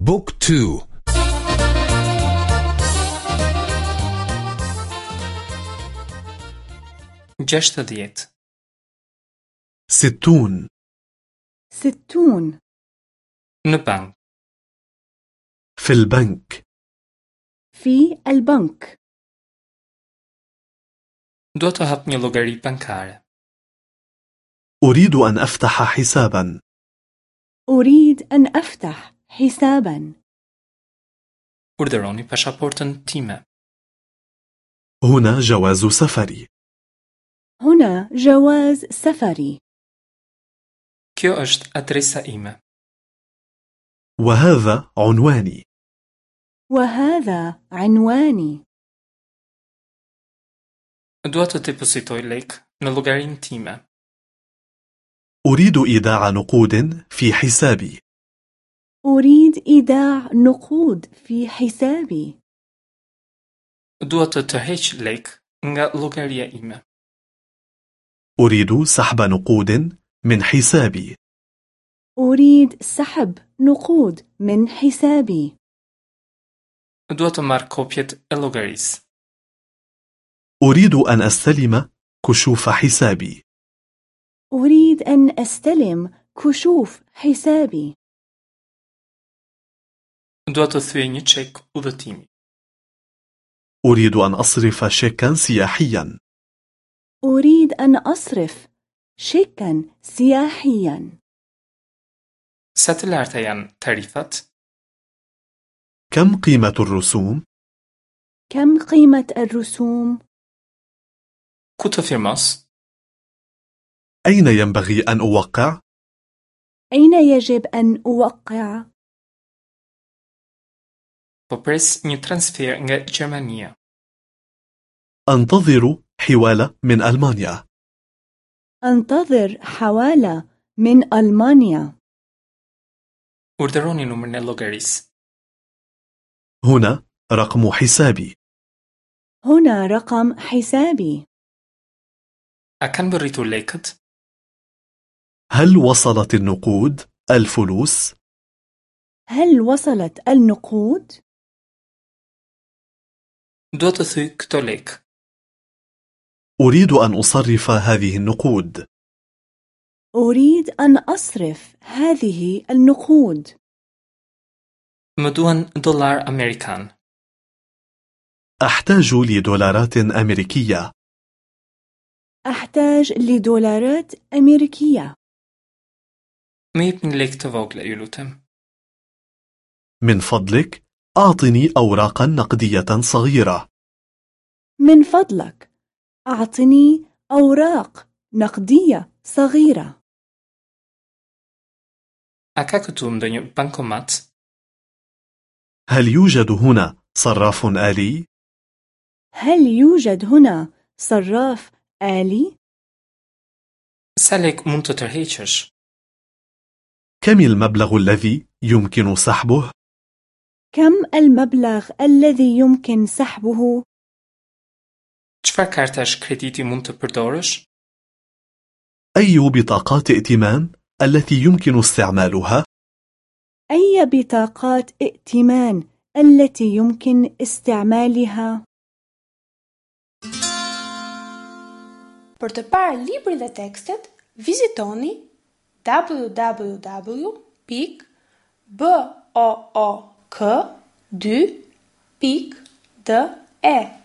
Book two. Gjashtëdhjetë. ستون. ستون. Në bankë. في البنك. في البنك. hap një llogari bankare. أريد أن أفتح حسابا. أريد أن أفتح. حسابا. Urdhëroni pasaportën time هنا جواز سفري. هنا جواز سفري. Kjo është adresa ime وهذا عنواني. وهذا عنواني. Dua të depozitoj lekë në llogarinë time أريد إيداع نقود في حسابي. أريد إيداع نقود في حسابي. të tërheq lek nga llogaria ime. أريد سحب نقود من حسابي. أريد سحب نقود من حسابي. kopjet e llogarisë. أريد أن أستلم كشوف حسابي. أريد أن أستلم كشوف حسابي. Dua të thyej një çek udhëtimi. أريد أن أصرف شيكا سياحيا أريد أن أصرف شيكا سياحيا Sa të larta janë tarifat? كم قيمة الرسوم؟ كم قيمة الرسوم؟ Ku të firmos? أين ينبغي أن أوقع؟ أين يجب أن أوقع؟ Po pres një transfer nga Gjermania. أنتظر حوالة من ألمانيا أنتظر حوالة من ألمانيا numrin e llogarisë. هنا رقم حسابي هنا رقم حسابي kanë bërritur lekët? هل وصلت النقود الفلوس؟ هل وصلت النقود؟ أريد أن أصرف هذه النقود. أريد أن أصرف هذه النقود. duan dollar amerikan. أحتاج لدولارات أمريكية. أحتاج لدولارات أمريكية. të vogla, ju lutem. من فضلك. أعطني أوراقا نقدية صغيرة من فضلك أعطني أوراق نقدية صغيرة A bankomat? هل يوجد هنا صراف آلي؟ هل يوجد هنا صراف آلي؟ Të tërheqësh? كم المبلغ الذي يمكن سحبه؟ كم المبلغ الذي يمكن سحبه؟ Kartash krediti mund të përdorësh? أي بطاقات ائتمان التي يمكن استعمالها؟ أي بطاقات ائتمان التي يمكن استعمالها؟ Për të parë librin dhe tekstet, vizitoni k, 2, pik, d, e.